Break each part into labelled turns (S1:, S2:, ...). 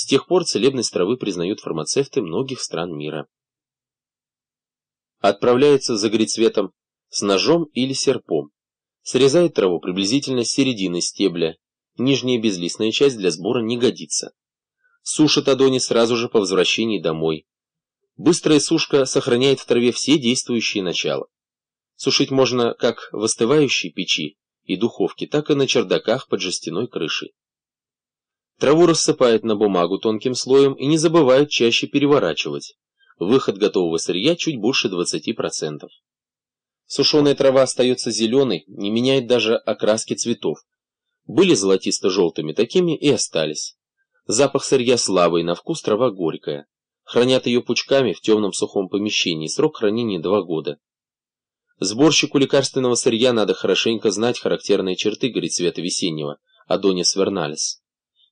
S1: С тех пор целебность травы признают фармацевты многих стран мира. Отправляется за грицветом с ножом или серпом. Срезает траву приблизительно с середины стебля. Нижняя безлистная часть для сбора не годится. Сушит Адони сразу же по возвращении домой. Быстрая сушка сохраняет в траве все действующие начала. Сушить можно как в остывающей печи и духовке, так и на чердаках под жестяной крышей. Траву рассыпают на бумагу тонким слоем и не забывают чаще переворачивать. Выход готового сырья чуть больше 20%. Сушеная трава остается зеленой, не меняет даже окраски цветов. Были золотисто-желтыми, такими и остались. Запах сырья слабый, на вкус трава горькая. Хранят ее пучками в темном сухом помещении, срок хранения 2 года. Сборщику лекарственного сырья надо хорошенько знать характерные черты горецвета весеннего, Адонис верналис.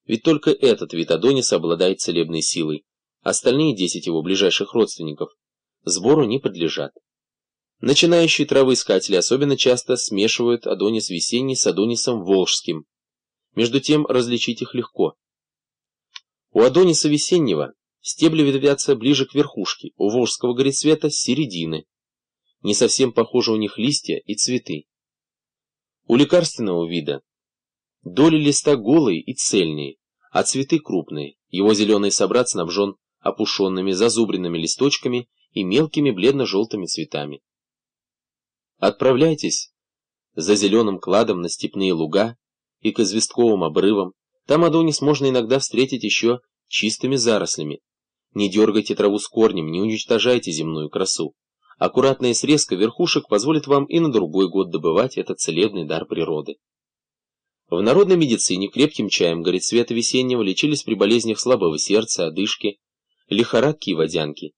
S1: Ведь только этот вид Адониса обладает целебной силой. Остальные десять его ближайших родственников сбору не подлежат. Начинающие травоискатели особенно часто смешивают Адонис весенний с Адонисом волжским. Между тем различить их легко. У Адониса весеннего стебли ветвятся ближе к верхушке, у волжского горецвета середины. Не совсем похожи у них листья и цветы. У лекарственного вида доли листа голые и цельные, а цветы крупные. Его зеленый собрат снабжен опушенными зазубренными листочками и мелкими бледно-желтыми цветами. Отправляйтесь за зеленым кладом на степные луга и к известковым обрывам. Там Адонис можно иногда встретить еще чистыми зарослями. Не дергайте траву с корнем, не уничтожайте земную красу. Аккуратная срезка верхушек позволит вам и на другой год добывать этот целебный дар природы. В народной медицине крепким чаем горецвета весеннего лечились при болезнях слабого сердца, одышки, лихорадки и водянки.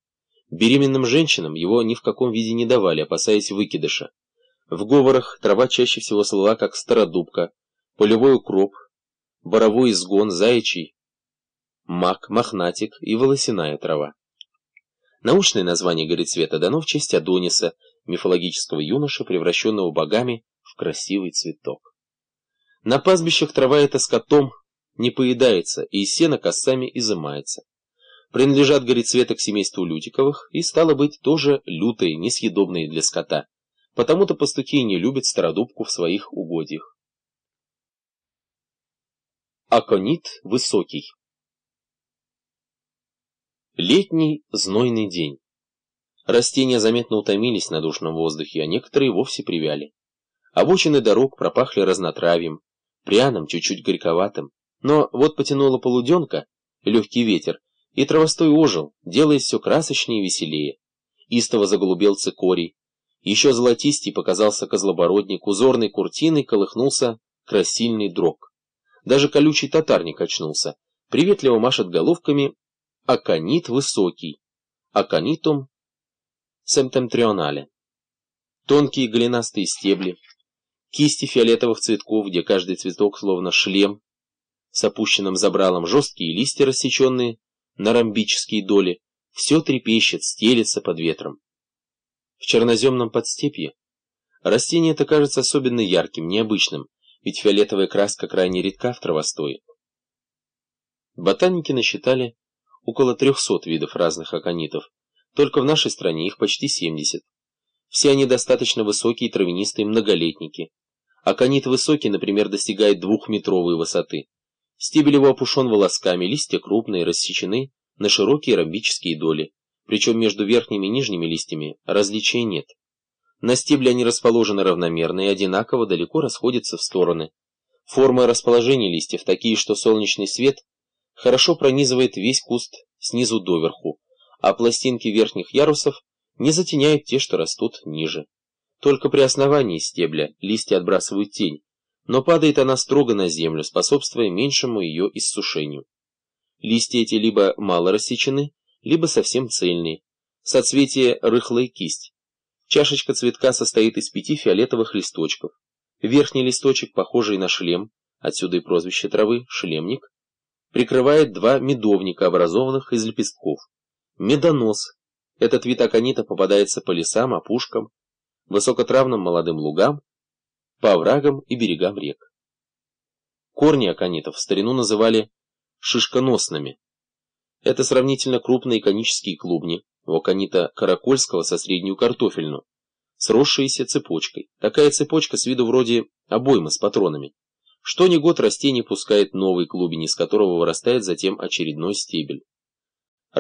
S1: Беременным женщинам его ни в каком виде не давали, опасаясь выкидыша. В говорах трава чаще всего слыла как стародубка, полевой укроп, боровой изгон, заячий, мак, мохнатик и волосяная трава. Научное название горецвета дано в честь Адониса, мифологического юноша, превращенного богами в красивый цветок. На пастбищах трава эта скотом не поедается, и из сена косами изымается. Принадлежат горецветы к семейству лютиковых и, стало быть, тоже лютые, несъедобные для скота. Потому-то пастухи не любят стародубку в своих угодьях. Аконит высокий Летний знойный день. Растения заметно утомились на душном воздухе, а некоторые вовсе привяли. Обочины дорог пропахли разнотравьем, пряным, чуть-чуть горьковатым. Но вот потянула полуденка, легкий ветер, и травостой ожил, делаясь все красочнее и веселее. Истово заголубел цикорий. Еще золотистей показался козлобородник, узорной куртиной колыхнулся красильный дрог. Даже колючий татарник очнулся, приветливо машет головками аконит высокий, аконитум семтемтрионале. Тонкие голенастые стебли, кисти фиолетовых цветков, где каждый цветок словно шлем, с опущенным забралом, жесткие листья, рассеченные на ромбические доли, все трепещет, стелется под ветром. В черноземном подстепье растение это кажется особенно ярким, необычным, ведь фиолетовая краска крайне редка в травостое. Ботаники насчитали около 300 видов разных аконитов, только в нашей стране их почти 70. Все они достаточно высокие травянистые многолетники. Аконит высокий, например, достигает двухметровой высоты. Стебель его опушен волосками, листья крупные, рассечены на широкие ромбические доли, причем между верхними и нижними листьями различия нет. На стебле они расположены равномерно и одинаково далеко расходятся в стороны. Формы расположения листьев такие, что солнечный свет хорошо пронизывает весь куст снизу доверху, а пластинки верхних ярусов не затеняют те, что растут ниже. Только при основании стебля листья отбрасывают тень, но падает она строго на землю, способствуя меньшему ее иссушению. Листья эти либо мало рассечены, либо совсем цельные. Соцветие рыхлая кисть. Чашечка цветка состоит из пяти фиолетовых листочков. Верхний листочек, похожий на шлем, отсюда и прозвище травы, шлемник, прикрывает два медовника, образованных из лепестков. Медонос этот вид аконита попадается по лесам, опушкам, высокотравным молодым лугам, по оврагам и берегам рек. Корни аконитов в старину называли шишконосными, Это сравнительно крупные конические клубни, воканита каракольского со среднюю картофельную, сросшиеся цепочкой. Такая цепочка с виду вроде обоймы с патронами. Что ни год растение пускает новый клубень, из которого вырастает затем очередной стебель.